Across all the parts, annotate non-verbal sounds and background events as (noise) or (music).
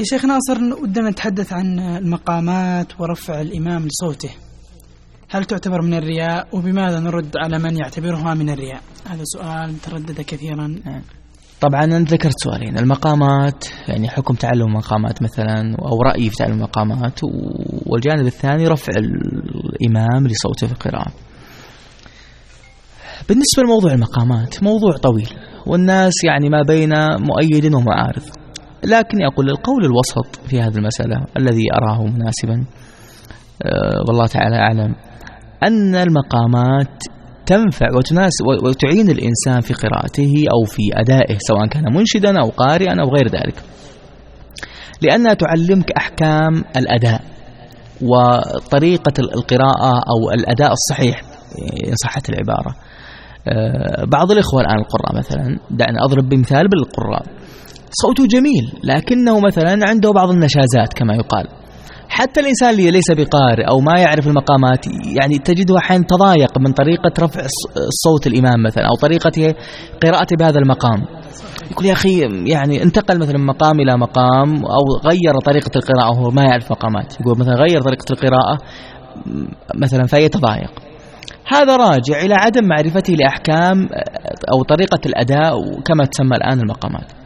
يا شيخ ناصر ودنا نتحدث عن المقامات ورفع الإمام لصوته. هل تعتبر من الرياء؟ وبماذا نرد على من يعتبرها من الرياء؟ هذا سؤال تردد كثيرا. طبعا أنا ذكرت سؤالين. المقامات يعني حكم تعلم المقامات مثلا أو رأيي في تعلم المقامات والجانب الثاني رفع الإمام لصوته في القراءة. بالنسبة لموضوع المقامات موضوع طويل والناس يعني ما بين مؤيد ومعارض. لكن أقول القول الوسط في هذه المسألة الذي أراه مناسبا أه والله تعالى أعلم أن المقامات تنفع وتعين الإنسان في قراءته أو في أدائه سواء كان منشدا أو قارئا أو غير ذلك. لأنها تعلمك أحكام الأداء وطريقة القراءة أو الأداء الصحيح إن صحت العبارة. آه، بعض الإخوة الآن القراء مثلا دعني أضرب بمثال بالقراء. صوته جميل لكنه مثلا عنده بعض النشازات كما يقال. حتى الإنسان اللي ليس بقارئ أو ما يعرف المقامات يعني تجده أحيانا تضايق من طريقة رفع صوت الإمام مثلا أو طريقة قراءته بهذا المقام. يقول يا أخي يعني انتقل مثلا من مقام إلى مقام أو غير طريقة القراءة وهو ما يعرف مقامات يقول مثلا غير طريقة القراءة مثلا فيتضايق هذا راجع إلى عدم معرفته لأحكام أو طريقة الأداء كما تسمى الآن المقامات.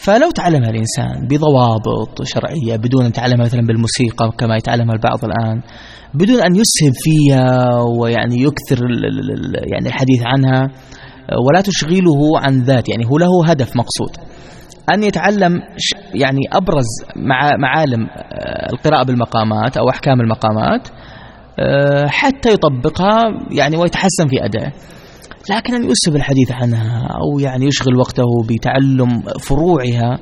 فلو تعلمها الإنسان بضوابط شرعية بدون أن يتعلمها مثلا بالموسيقى كما يتعلمها البعض الآن بدون أن يسهب فيها ويعني يكثر يعني الحديث عنها ولا تشغله عن ذات يعني هو له هدف مقصود. أن يتعلم يعني أبرز مع معالم آه، القراءة بالمقامات أو أحكام المقامات آه، حتى يطبقها يعني ويتحسن في أدائه. لكن أن يسهب الحديث عنها أو يعني يشغل وقته بتعلم فروعها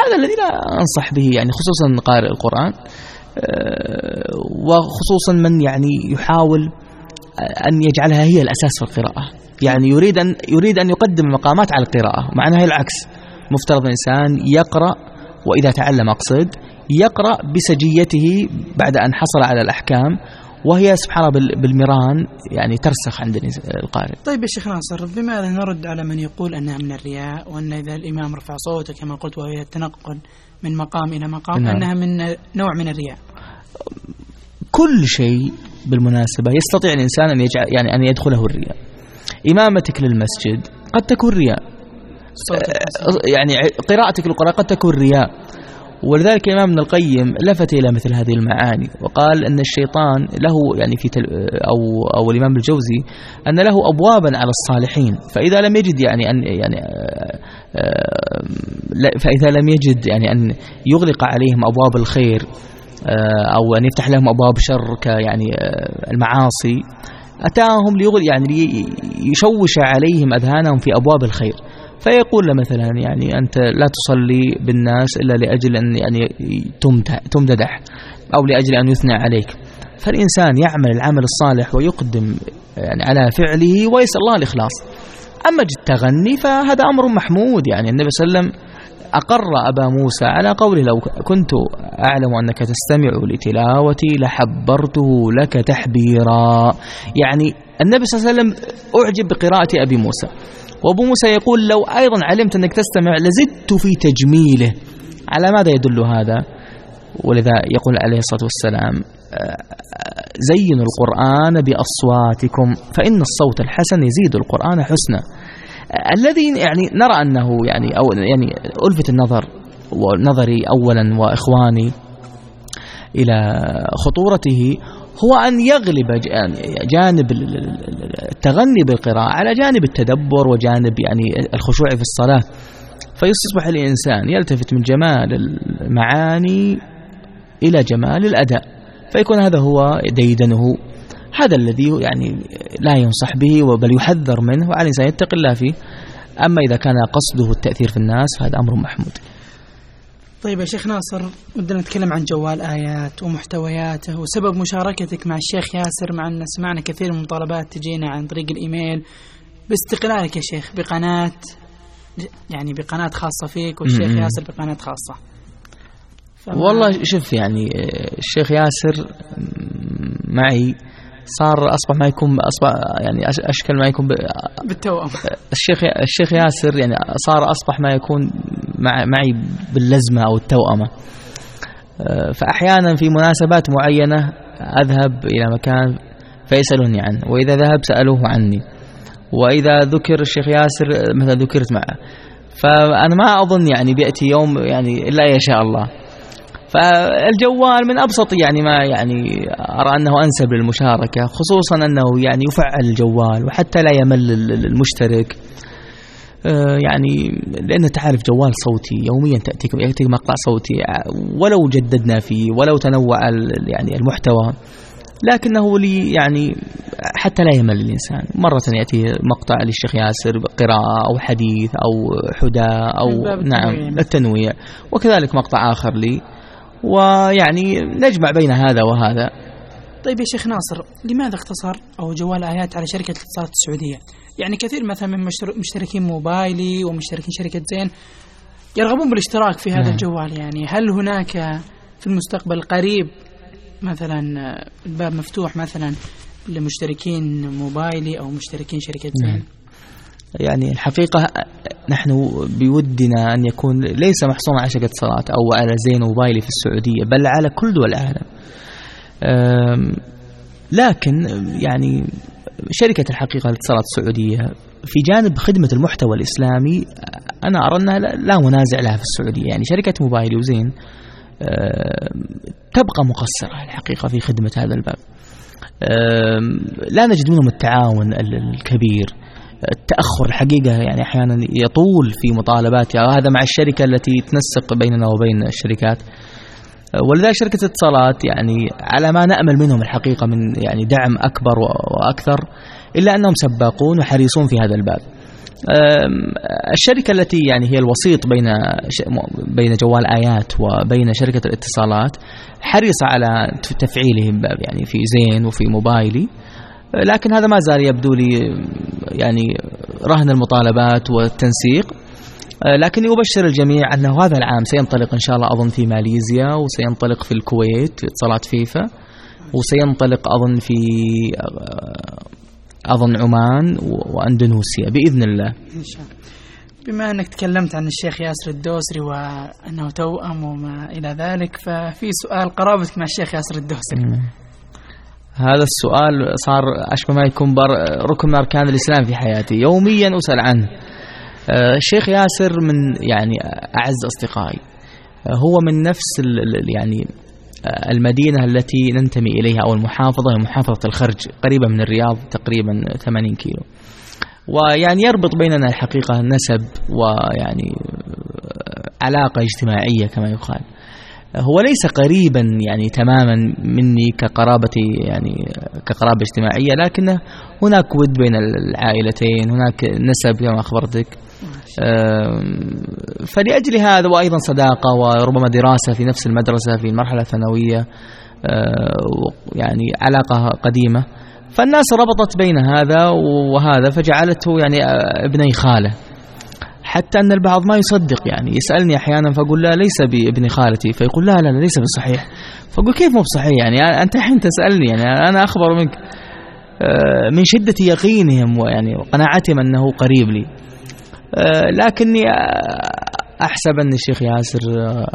هذا الذي لا أنصح به يعني خصوصا قارئ القرآن آه، وخصوصا من يعني يحاول أن يجعلها هي الأساس في القراءة. يعني يريد أن يريد أن يقدم المقامات على القراءة مع أنها العكس. مفترض الإنسان يقرأ وإذا تعلم أقصد يقرأ بسجيته بعد أن حصل على الأحكام وهي سبحان الله بالمران يعني ترسخ عند القارئ. طيب يا شيخ ناصر بماذا نرد على من يقول أنها من الرياء وأن إذا الإمام رفع صوته كما قلت وهي التنقل من مقام إلى مقام نعم. أنها من نوع من الرياء؟ كل شيء بالمناسبة يستطيع الإنسان أن يجعل يعني أن يدخله الرياء. إمامتك للمسجد قد تكون رياء. يعني قراءتك للقرآن قد تكون رياء. ولذلك الإمام ابن القيم لفت إلى مثل هذه المعاني وقال أن الشيطان له يعني في تل أو أو الإمام الجوزي أن له أبوابا على الصالحين فإذا لم يجد يعني أن يعني آه، آه، فإذا لم يجد يعني أن يغلق عليهم أبواب الخير آه، أو أن يفتح لهم أبواب شر كيعني المعاصي أتاهم ليغل يعني يشوش عليهم أذهانهم في أبواب الخير. فيقول له مثلا يعني أنت لا تصلي بالناس إلا لأجل أن يعني تمددح أو لأجل أن يثنى عليك. فالإنسان يعمل العمل الصالح ويقدم يعني على فعله ويسأل الله الإخلاص. أما التغني فهذا أمر محمود يعني النبي صلى الله عليه وسلم أقر أبا موسى على قوله لو كنت أعلم أنك تستمع لتلاوتي لحبرته لك تحبيرا. يعني النبي صلى الله عليه وسلم أعجب بقراءة أبي موسى. وأبو موسى يقول لو أيضا علمت أنك تستمع لزدت في تجميله. على ماذا يدل هذا؟ ولذا يقول عليه الصلاة والسلام آه، زينوا القرآن بأصواتكم فإن الصوت الحسن يزيد القرآن حسنا. الذي يعني نرى أنه يعني أو يعني ألفت النظر ونظري أولا وإخواني إلى خطورته هو أن يغلب جانب التغني بالقراءة على جانب التدبر وجانب يعني الخشوع في الصلاة. فيصبح الإنسان يلتفت من جمال المعاني إلى جمال الأداء. فيكون هذا هو ديدنه. هذا الذي يعني لا ينصح به بل يحذر منه وعلى الإنسان يتقي الله فيه. أما إذا كان قصده التأثير في الناس فهذا أمر محمود. طيب يا شيخ ناصر ودنا نتكلم عن جوال آيات ومحتوياته وسبب مشاركتك مع الشيخ ياسر مع أن سمعنا كثير من المطالبات تجينا عن طريق الإيميل. باستقلالك يا شيخ بقناة يعني بقناة خاصة فيك والشيخ ياسر بقناة خاصة. والله شوف يعني الشيخ ياسر معي صار أصبح ما يكون أصبح يعني اشكل ما يكون بالتوأم. الشيخ الشيخ ياسر يعني صار أصبح ما يكون معي باللزمة أو التوأمة. آه، فأحيانا في مناسبات معينة أذهب إلى مكان فيسألوني عنه وإذا ذهب سألوه عني. وإذا ذكر الشيخ ياسر مثلا ذكرت معه. فأنا ما أظن يعني بيأتي يوم يعني إلا يشاء الله. فالجوال من أبسط يعني ما يعني أرى أنه أنسب للمشاركة خصوصا أنه يعني يفعل الجوال وحتى لا يمل المشترك. آه، يعني لأنه تعرف جوال صوتي يوميا تأتيك يأتيك مقطع صوتي ولو جددنا فيه ولو تنوع يعني المحتوى. لكنه لي يعني حتى لا يمل الإنسان. مرة يأتي مقطع للشيخ ياسر قراءة أو حديث أو حدى أو نعم التنويع. وكذلك مقطع آخر لي. ويعني نجمع بين هذا وهذا طيب يا شيخ ناصر لماذا اختصر أو جوال آيات على شركة الاتصالات السعودية يعني كثير مثلا من مشتركين موبايلي ومشتركين شركة زين يرغبون بالاشتراك في هذا نعم. الجوال يعني هل هناك في المستقبل القريب مثلا الباب مفتوح مثلا لمشتركين موبايلي أو مشتركين شركة زين نعم. يعني الحقيقة نحن بودنا أن يكون ليس محصورا على شركة اتصالات أو على زين موبايلي في السعودية بل على كل دول العالم. لكن يعني شركة الحقيقة الاتصالات السعودية في جانب خدمة المحتوى الإسلامي أنا أرى أنها لا منازع لها في السعودية. يعني شركة موبايلي وزين تبقى مقصرة الحقيقة في خدمة هذا الباب. لا نجد منهم التعاون الكبير. التأخر الحقيقة يعني أحيانا يطول في مطالباتها وهذا مع الشركة التي تنسق بيننا وبين الشركات. ولذلك شركة اتصالات يعني على ما نأمل منهم الحقيقة من يعني دعم أكبر وأكثر إلا أنهم سباقون وحريصون في هذا الباب. الشركة التي يعني هي الوسيط بين بين جوال آيات وبين شركة الاتصالات حريصة على تفعيله يعني في زين وفي موبايلي. لكن هذا ما زال يبدو لي يعني رهن المطالبات والتنسيق. لكن يبشر الجميع أنه هذا العام سينطلق إن شاء الله أظن في ماليزيا وسينطلق في الكويت في اتصالات فيفا وسينطلق أظن في أظن عمان وأندونيسيا بإذن الله. إن شاء الله. بما أنك تكلمت عن الشيخ ياسر الدوسري وأنه توأم وما إلى ذلك ففي سؤال قرابتك مع الشيخ ياسر الدوسري. هذا السؤال صار أشبه ما يكون ركن من أركان الإسلام في حياتي. يوميا أسأل عنه. آه، الشيخ ياسر من يعني أعز أصدقائي. آه، هو من نفس يعني آه، المدينة التي ننتمي إليها أو المحافظة هي محافظة الخرج قريبة من الرياض تقريبا 80 كيلو. ويعني يربط بيننا الحقيقة نسب ويعني علاقة اجتماعية كما يقال. هو ليس قريبا يعني تماما مني كقرابتي يعني كقرابة اجتماعية لكن هناك ود بين العائلتين هناك نسب كما أخبرتك. فلأجل هذا وأيضا صداقة وربما دراسة في نفس المدرسة في المرحلة الثانوية يعني علاقة قديمة. فالناس ربطت بين هذا وهذا فجعلته يعني ابني خالة. حتى أن البعض ما يصدق يعني. يسألني أحيانا فأقول لا ليس بابن خالتي. فيقول لا لا, ليس بصحيح. فأقول كيف مو بصحيح يعني؟ أنت الحين تسألني يعني. أنا أخبر منك آه، من شدة يقينهم ويعني وقناعتهم أنه قريب لي. آه، لكني أحسب أن الشيخ ياسر آه،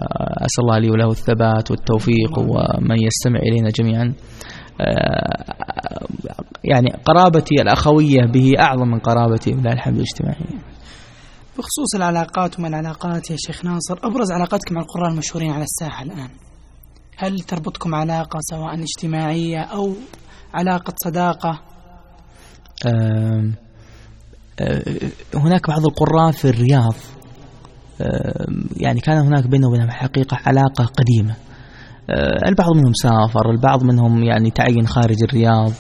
أسأل الله لي وله الثبات والتوفيق ومن يستمع إلينا جميعا. يعني قرابتي الأخوية به أعظم من قرابتي لا الحمد الاجتماعية بخصوص العلاقات وما العلاقات يا شيخ ناصر أبرز علاقاتك مع القراء المشهورين على الساحة الآن؟ هل تربطكم علاقة سواء اجتماعية أو علاقة صداقة؟ أه هناك بعض القراء في الرياض أه يعني كان هناك بينه وبينهم حقيقة علاقة قديمة. أه البعض منهم سافر البعض منهم يعني تعين خارج الرياض.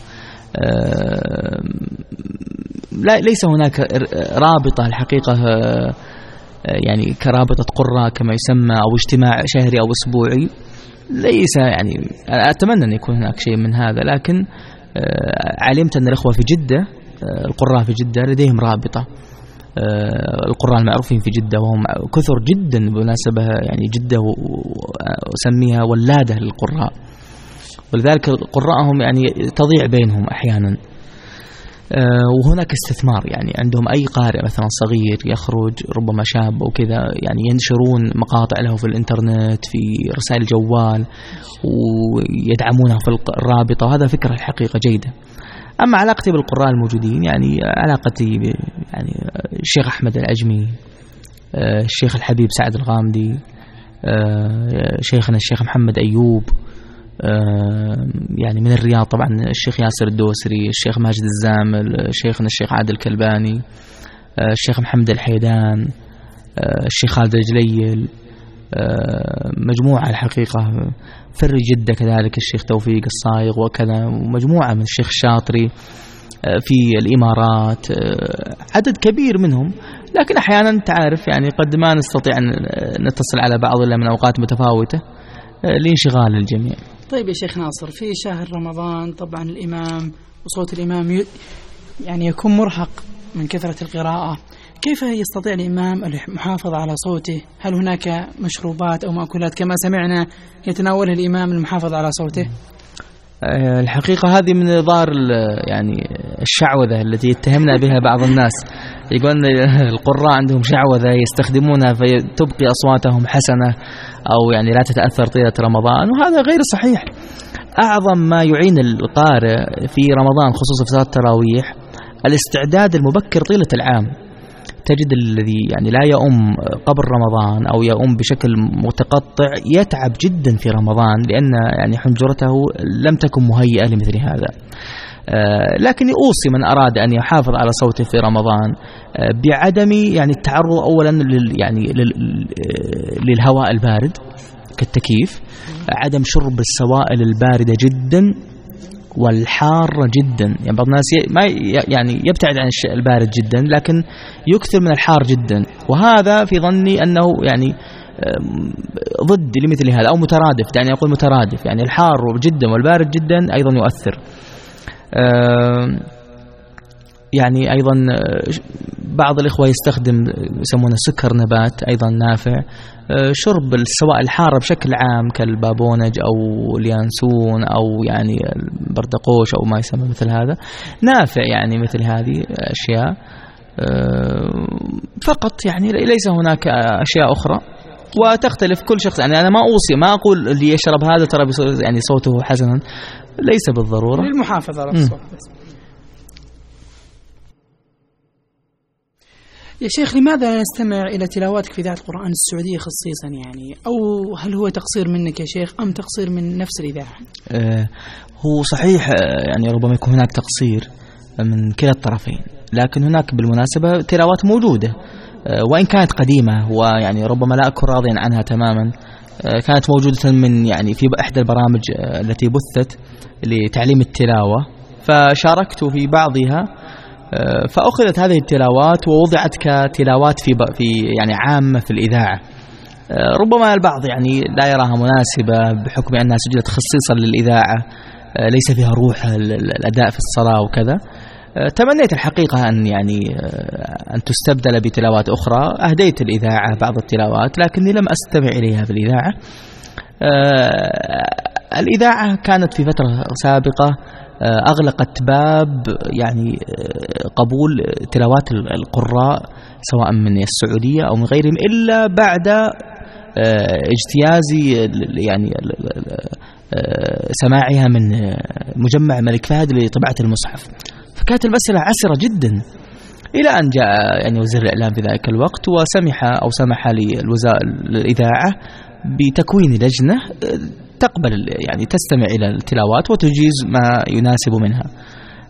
ليس هناك رابطة الحقيقة آه، يعني كرابطة قراء كما يسمى أو اجتماع شهري أو أسبوعي. ليس يعني أتمنى أن يكون هناك شيء من هذا لكن آه، علمت أن الأخوة في جدة آه، القراء في جدة لديهم رابطة. القراء المعروفين في جدة وهم كثر جدا بمناسبة يعني جدة وأسميها ولادة للقراء. ولذلك قراءهم يعني تضيع بينهم أحيانا. آه، وهناك استثمار يعني. عندهم أي قارئ مثلا صغير يخرج ربما شاب أو كذا يعني ينشرون مقاطع له في الإنترنت في رسائل جوال ويدعمونها في الرابطة. وهذا فكرة الحقيقة جيدة. أما علاقتي بالقراء الموجودين يعني علاقتي يعني الشيخ أحمد العجمي آه، الشيخ الحبيب سعد الغامدي آه، شيخنا الشيخ محمد أيوب يعني من الرياض طبعا الشيخ ياسر الدوسري الشيخ ماجد الزامل شيخنا الشيخ عادل الكلباني آه، الشيخ محمد الحيدان آه، الشيخ خالد الجليل آه، مجموعة الحقيقة. فر جدة كذلك الشيخ توفيق الصايغ وكذا ومجموعة من الشيخ الشاطري في الإمارات عدد كبير منهم. لكن أحيانا تعرف يعني قد ما نستطيع أن نتصل على بعض إلا من أوقات متفاوتة لانشغال الجميع. طيب يا شيخ ناصر في شهر رمضان طبعا الإمام وصوت الإمام يعني يكون مرهق من كثرة القراءة. كيف يستطيع الإمام المحافظة على صوته؟ هل هناك مشروبات أو مأكولات كما سمعنا يتناولها الإمام المحافظة على صوته؟ الحقيقة هذه من ظاهر يعني الشعوذة التي يتهمنا بها بعض الناس. يقول القراء عندهم شعوذة يستخدمونها فتبقي أصواتهم حسنة أو يعني لا تتأثر طيلة رمضان وهذا غير صحيح. أعظم ما يعين القارئ في رمضان خصوصا في صلاة التراويح الاستعداد المبكر طيلة العام. تجد الذي يعني لا يؤم قبل رمضان أو يؤم بشكل متقطع يتعب جدا في رمضان لأن يعني حنجرته لم تكن مهيئة لمثل هذا. آه، لكن أوصي من أراد أن يحافظ على صوته في رمضان آه، بعدم يعني التعرض أولا لل يعني آه، للهواء البارد كالتكييف عدم شرب السوائل الباردة جدا والحارة جدا. يعني بعض الناس ما يعني يبتعد عن البارد جدا لكن يكثر من الحار جدا. وهذا في ظني أنه يعني ضد لمثل هذا أو مترادف يعني أقول مترادف. يعني الحار جدا والبارد جدا أيضا يؤثر. يعني أيضا بعض الإخوة يستخدم يسمونه سكر نبات أيضا نافع. شرب السوائل الحارة بشكل عام كالبابونج أو اليانسون أو يعني البردقوش أو ما يسمى مثل هذا. نافع يعني مثل هذه أشياء. فقط يعني ليس هناك أشياء أخرى. وتختلف كل شخص. يعني أنا ما أوصي ما أقول اللي يشرب هذا ترى يعني صوته حسنا ليس بالضرورة. للمحافظة على الصوت. يا شيخ لماذا نستمع إلى تلاواتك في إذاعة القرآن السعودية خصيصا يعني؟ أو هل هو تقصير منك يا شيخ أم تقصير من نفس الإذاعة؟ آه هو صحيح آه، يعني ربما يكون هناك تقصير من كلا الطرفين لكن هناك بالمناسبة تلاوات موجودة آه وإن كانت قديمة ويعني ربما لا أكون راضيا عنها تماما آه كانت موجودة من يعني في إحدى البرامج التي بثت لتعليم التلاوة فشاركت في بعضها فأخذت هذه التلاوات ووضعت كتلاوات في في يعني عامة في الإذاعة. آه، ربما البعض يعني لا يراها مناسبة بحكم أنها سجلت خصيصا للإذاعة آه، ليس فيها روح الأداء في الصلاة وكذا. تمنيت الحقيقة أن يعني أن تستبدل بتلاوات أخرى. أهديت الإذاعة بعض التلاوات لكني لم أستمع إليها في الإذاعة. الإذاعة كانت في فترة سابقة آه، أغلقت باب يعني آه، قبول تلاوات القراء سواء من السعودية أو من غيرهم إلا بعد آه، اجتياز يعني سماعها من مجمع الملك فهد لطبعة المصحف. فكانت المسألة عسرة جدا. إلى أن جاء يعني وزير الإعلام في ذلك الوقت وسمح أو سمح للوزارة الإذاعة بتكوين لجنة تقبل يعني تستمع إلى التلاوات وتجيز ما يناسب منها.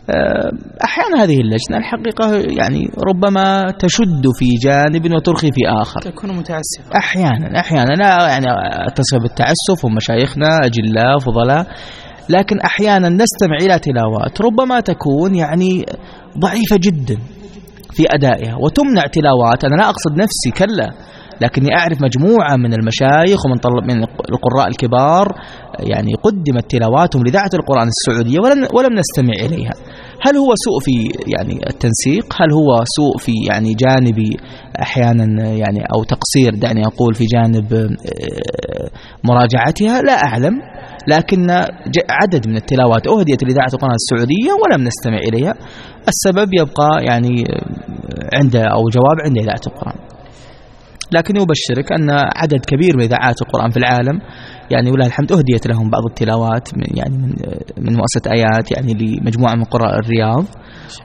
آه، أحيانا هذه اللجنة الحقيقة يعني ربما تشد في جانب وترخي في آخر. تكون متعسفة. أحيانا أحيانا. لا يعني أتصف بالتعسف هم مشايخنا أجلاء فضلاء. لكن أحيانا نستمع إلى تلاوات ربما تكون يعني ضعيفة جدا في أدائها وتمنع تلاوات أنا لا أقصد نفسي كلا. لكني أعرف مجموعة من المشايخ ومن طلب من القراء الكبار يعني قدمت تلاواتهم لإذاعة القرآن السعودية ولم, ولم نستمع إليها. هل هو سوء في يعني التنسيق؟ هل هو سوء في يعني جانب أحيانا يعني أو تقصير دعني أقول في جانب آه، مراجعتها؟ لا أعلم. لكن عدد من التلاوات أهديت لإذاعة القرآن السعودية ولم نستمع إليها. السبب يبقى يعني عند أو جواب عند إذاعة القرآن. لكن يبشرك أن عدد كبير من إذاعات القرآن في العالم يعني ولله الحمد أهديت لهم بعض التلاوات من يعني من من مؤسسة آيات يعني لمجموعة من قراء الرياض.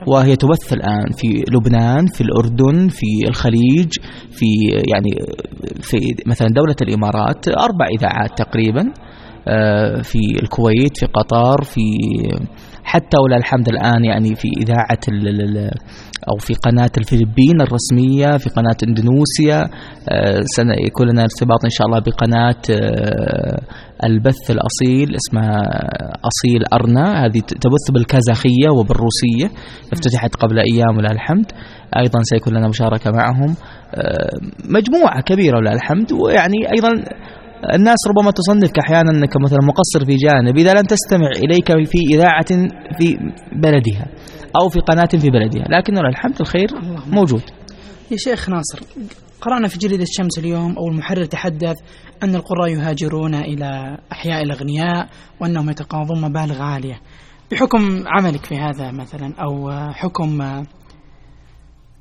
وهي تبث الآن في لبنان في الأردن في الخليج في يعني في مثلا دولة الإمارات أربع إذاعات تقريبا آه، في الكويت في قطر في حتى ولله الحمد الآن يعني في إذاعة أو في قناة الفلبين الرسمية في قناة إندونيسيا آه، سيكون لنا ارتباط إن شاء الله بقناة آه، البث الأصيل اسمها أصيل أرنا. هذه تبث بالكازاخية وبالروسية افتتحت قبل أيام ولله الحمد. أيضا سيكون لنا مشاركة معهم. آه، مجموعة كبيرة ولله الحمد. ويعني أيضا الناس ربما تصنفك أحيانا أنك مثلا مقصر في جانب إذا لم تستمع إليك في إذاعة في بلدها أو في قناة في بلدها. لكن الحمد الخير موجود. يا شيخ ناصر قرأنا في جريده الشمس اليوم أو المحرر تحدث أن القراء يهاجرون إلى أحياء الأغنياء وأنهم يتقاضون مبالغ عالية. بحكم عملك في هذا مثلا أو حكم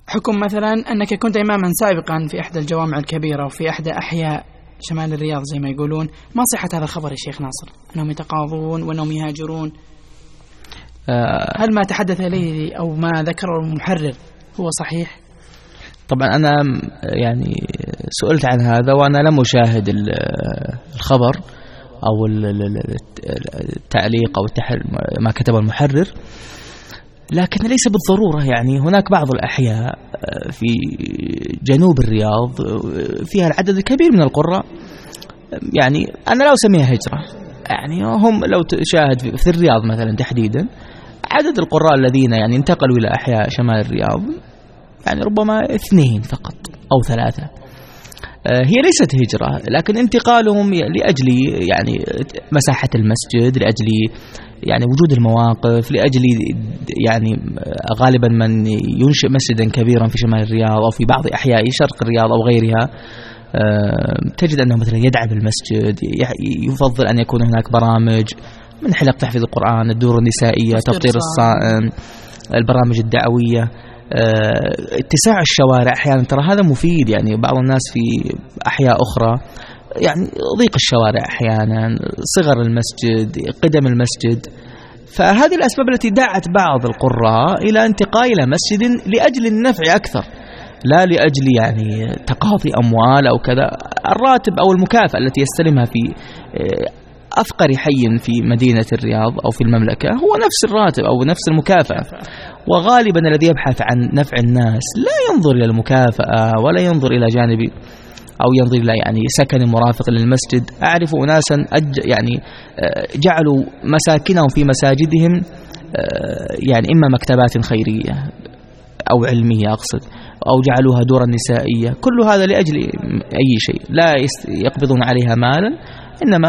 حكم مثلا أنك كنت اماما سابقا في إحدى الجوامع الكبيرة وفي إحدى أحياء شمال الرياض زي ما يقولون ما صحة هذا الخبر يا شيخ ناصر؟ أنهم يتقاضون وأنهم يهاجرون. آه. هل ما تحدث إليه أو ما ذكره المحرر هو صحيح؟ طبعا أنا يعني سئلت عن هذا وأنا لم أشاهد الخبر أو التعليق أو ما كتبه المحرر. لكن ليس بالضرورة يعني هناك بعض الأحياء في جنوب الرياض فيها العدد الكبير من القراء. يعني أنا لا أسميها هجرة يعني هم لو تشاهد في الرياض مثلا تحديدا عدد القراء الذين يعني انتقلوا إلى أحياء شمال الرياض يعني ربما اثنين فقط أو ثلاثة. آه، هي ليست هجرة لكن انتقالهم لأجل يعني مساحة المسجد لأجل يعني وجود المواقف لأجل يعني غالبا من ينشئ مسجدا كبيرا في شمال الرياض أو في بعض أحياء شرق الرياض أو غيرها آه، تجد أنه مثلا يدعم المسجد يفضل أن يكون هناك برامج من حلق تحفيظ القرآن الدور النسائية تفطير الصائم البرامج الدعوية. اتساع الشوارع أحيانا. ترى هذا مفيد يعني بعض الناس في أحياء أخرى. يعني ضيق الشوارع أحيانا صغر المسجد قدم المسجد. فهذه الأسباب التي دعت بعض القراء إلى انتقال إلى مسجد لأجل النفع أكثر لا لأجل يعني تقاضي أموال أو كذا. الراتب أو المكافأة التي يستلمها في آه، أفقر حي في مدينة الرياض أو في المملكة هو نفس الراتب أو نفس المكافأة. وغالبا الذي يبحث عن نفع الناس لا ينظر إلى المكافأة ولا ينظر إلى جانب أو ينظر إلى يعني سكن مرافق للمسجد. أعرف أناسا أج يعني آه، جعلوا مساكنهم في مساجدهم آه، يعني إما مكتبات خيرية أو علمية أقصد أو جعلوها دورا نسائية. كل هذا لأجل أي شيء. لا يقبضون عليها مالا إنما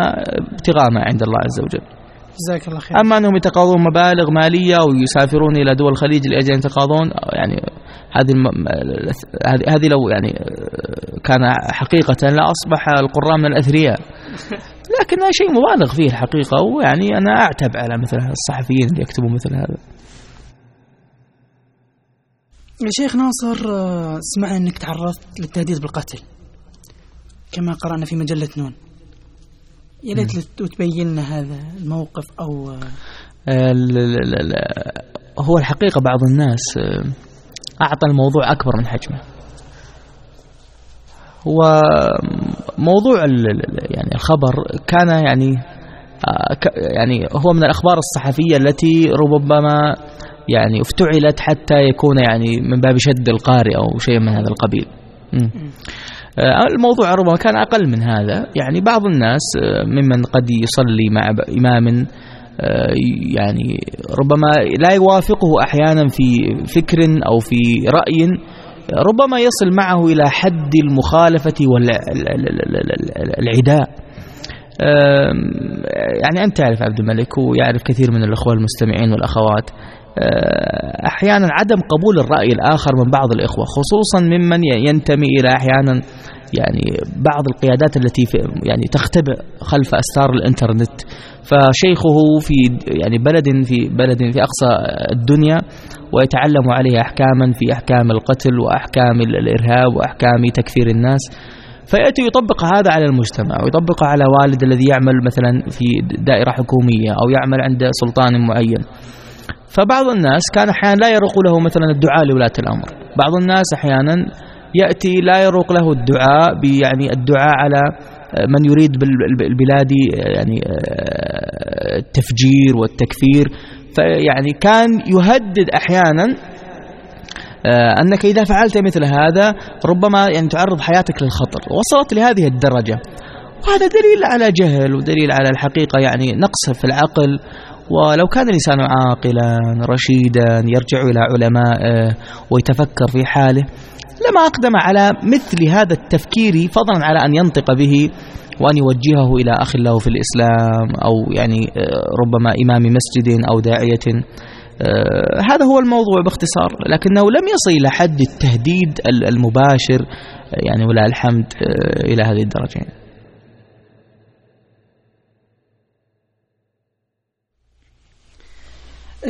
ابتغاء ما عند الله عز وجل. جزاك الله خير. أما أنهم يتقاضون مبالغ مالية ويسافرون إلى دول الخليج لأجل أن يتقاضون يعني هذه هذه لو يعني كان حقيقة لأصبح القراء من الأثرياء. (laughs) لكن شيء مبالغ فيه الحقيقة ويعني أنا أعتب على مثل الصحفيين اللي يكتبوا مثل هذا. يا شيخ ناصر سمعنا أنك تعرضت للتهديد بالقتل كما قرأنا في مجلة نون. يا ليت تبين لنا هذا الموقف أو آه، هو الحقيقة بعض الناس آه، أعطى الموضوع أكبر من حجمه. هو موضوع يعني الخبر كان يعني آه، يعني هو من الأخبار الصحفية التي ربما يعني افتعلت حتى يكون يعني من باب شد القارئ أو شيء من هذا القبيل. الموضوع ربما كان أقل من هذا. يعني بعض الناس آه، ممن قد يصلي مع إمام يعني ربما لا يوافقه أحيانا في فكر أو في رأي ربما يصل معه إلى حد المخالفة والعداء يعني أنت تعرف عبد الملك ويعرف كثير من الأخوة المستمعين والأخوات. أحيانا عدم قبول الرأي الآخر من بعض الإخوة خصوصا ممن ينتمي إلى أحيانا يعني بعض القيادات التي يعني تختبئ خلف أستار الإنترنت. فشيخه في يعني بلد في بلد في أقصى الدنيا ويتعلم عليه أحكاما في أحكام القتل وأحكام الإرهاب وأحكام تكفير الناس. فيأتي يطبق هذا على المجتمع ويطبق على والد الذي يعمل مثلا في دائرة حكومية أو يعمل عند سلطان معين. فبعض الناس كان أحيانا لا يروق له مثلا الدعاء لولاة الأمر. بعض الناس أحيانا يأتي لا يروق له الدعاء يعني الدعاء على من يريد بالبلاد يعني التفجير والتكفير. فيعني كان يهدد أحيانا آه، أنك إذا فعلت مثل هذا ربما يعني تعرض حياتك للخطر وصلت لهذه الدرجة. وهذا دليل على جهل ودليل على الحقيقة يعني نقص في العقل. ولو كان الإنسان عاقلا رشيدا يرجع إلى علمائه ويتفكر في حاله لما أقدم على مثل هذا التفكير فضلا على أن ينطق به وأن يوجهه إلى أخ له في الإسلام أو يعني آه، ربما إمام مسجد أو داعية. آه، هذا هو الموضوع باختصار لكنه لم يصل إلى حد التهديد المباشر يعني ولا الحمد آه، إلى هذه الدرجة.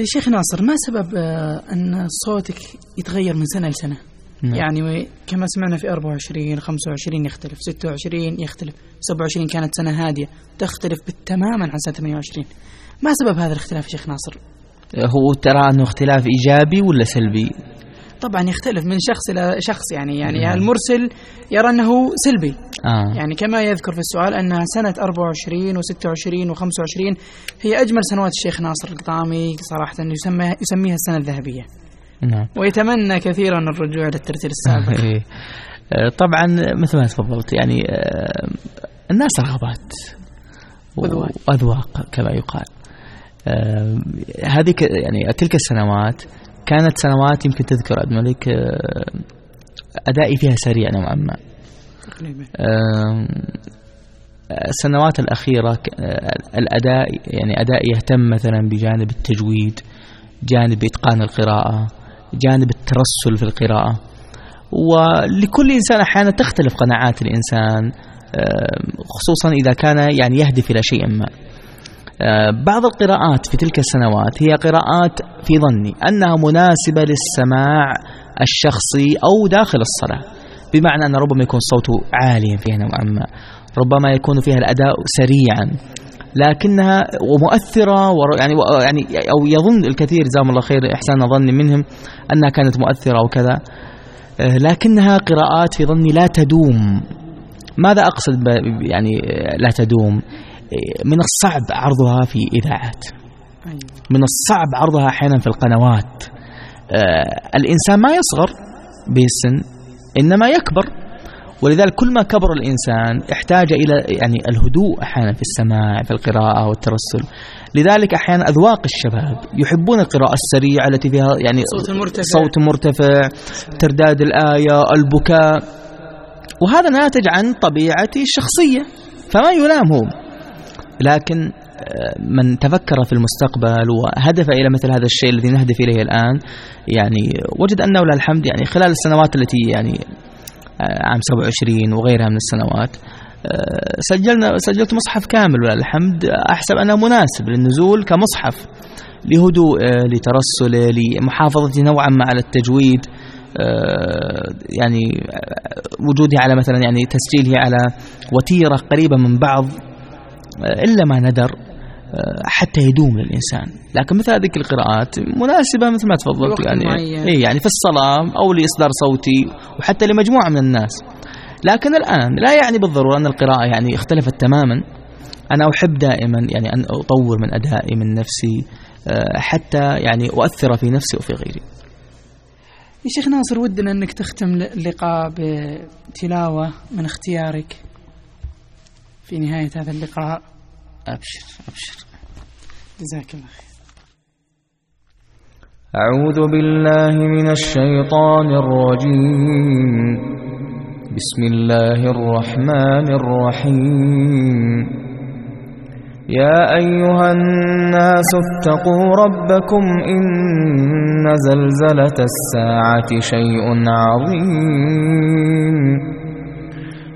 شيخ ناصر ما سبب أن صوتك يتغير من سنة لسنة؟ نعم. يعني كما سمعنا في 24 25 يختلف 26 يختلف 27 كانت سنة هادية تختلف تماما عن سنة 28 ما سبب هذا الاختلاف شيخ ناصر هو ترى أنه اختلاف إيجابي ولا سلبي طبعا يختلف من شخص إلى شخص يعني يعني نعم. المرسل يرى أنه سلبي آه. يعني كما يذكر في السؤال أنها سنة 24 و26 و25 هي أجمل سنوات الشيخ ناصر القطامي صراحة يسمى يسميها السنة الذهبية نعم. ويتمنى كثيرا الرجوع للترتيب السابق. (laughs) إيه. آه، طبعا مثل ما تفضلت يعني آه، الناس رغبات وأذواق. كما يقال. آه، هذه يعني تلك السنوات كانت سنوات يمكن تذكر عبد الملك أدائي فيها سريع نوعا ما. السنوات الأخيرة الأداء يعني أدائي يهتم مثلا بجانب التجويد جانب إتقان القراءة جانب الترسل في القراءة. ولكل إنسان أحيانا تختلف قناعات الإنسان خصوصا إذا كان يعني يهدف إلى شيء ما. بعض القراءات في تلك السنوات هي قراءات في ظني أنها مناسبة للسماع الشخصي أو داخل الصلاة بمعنى أن ربما يكون صوته عاليا فيها نوعا ما ربما يكون فيها الأداء سريعا. لكنها ومؤثرة يعني يعني أو يظن الكثير جزاهم الله خير إحسان ظني منهم أنها كانت مؤثرة وكذا. آه، لكنها قراءات في ظني لا تدوم. ماذا أقصد يعني آه، لا تدوم؟ آه، من الصعب عرضها في إذاعات. من الصعب عرضها أحيانا في القنوات. الإنسان ما يصغر به السن إنما يكبر. ولذلك كل ما كبر الإنسان احتاج إلى يعني الهدوء أحيانا في السماع في القراءة والترسل. لذلك أحيانا أذواق الشباب يحبون القراءة السريعة التي فيها يعني صوت مرتفع, صوت مرتفع ترداد الآية البكاء. وهذا ناتج عن طبيعتي الشخصية فما يلام هو. لكن آه، من تفكر في المستقبل وهدف إلى مثل هذا الشيء الذي نهدف إليه الآن يعني وجد أنه لله الحمد يعني خلال السنوات التي يعني عام 27 وغيرها من السنوات. آه، سجلنا سجلت مصحف كامل ولله الحمد أحسب أنه مناسب للنزول كمصحف لهدوءه لترسله لمحافظته نوعا ما على التجويد. آه، يعني وجوده على مثلا يعني تسجيله على وتيرة قريبة من بعض إلا ما ندر. حتى يدوم للإنسان. لكن مثل هذه القراءات مناسبة مثل ما تفضلت يعني. إيه يعني في الصلاة أو لإصدار صوتي وحتى لمجموعة من الناس. لكن الآن لا يعني بالضرورة أن القراءة يعني اختلفت تماما. أنا أحب دائما يعني أن أطور من أدائي من نفسي آه، حتى يعني أؤثر في نفسي وفي غيري. يا شيخ ناصر ودنا أنك تختم اللقاء بتلاوة من اختيارك في نهاية هذا اللقاء. أبشر أبشر. جزاك الله خير. أعوذ بالله من الشيطان الرجيم. بسم الله الرحمن الرحيم. يا أيها الناس اتقوا ربكم إن زلزلة الساعة شيء عظيم.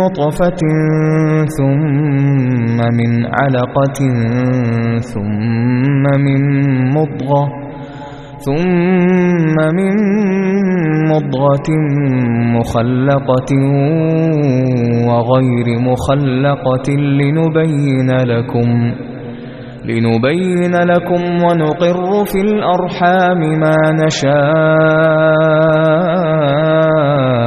نطفة ثم من علقة ثم من مضغة ثم من مضغة مخلقة وغير مخلقة لنبين لكم لنبين لكم ونقر في الأرحام ما نشاء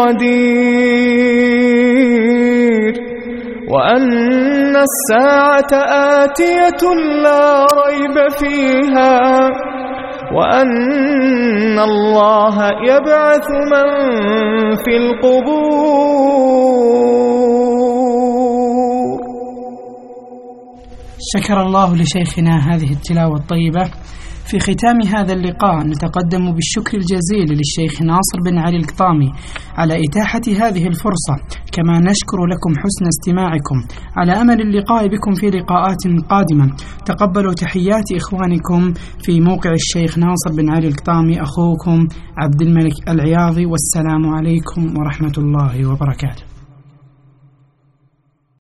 قدير وأن الساعة آتية لا ريب فيها وأن الله يبعث من في القبور. شكر الله لشيخنا هذه التلاوة الطيبة. في ختام هذا اللقاء نتقدم بالشكر الجزيل للشيخ ناصر بن علي القطامي على إتاحة هذه الفرصة كما نشكر لكم حسن استماعكم. على أمل اللقاء بكم في لقاءات قادمة تقبلوا تحيات إخوانكم في موقع الشيخ ناصر بن علي القطامي. أخوكم عبد الملك العياضي والسلام عليكم ورحمة الله وبركاته.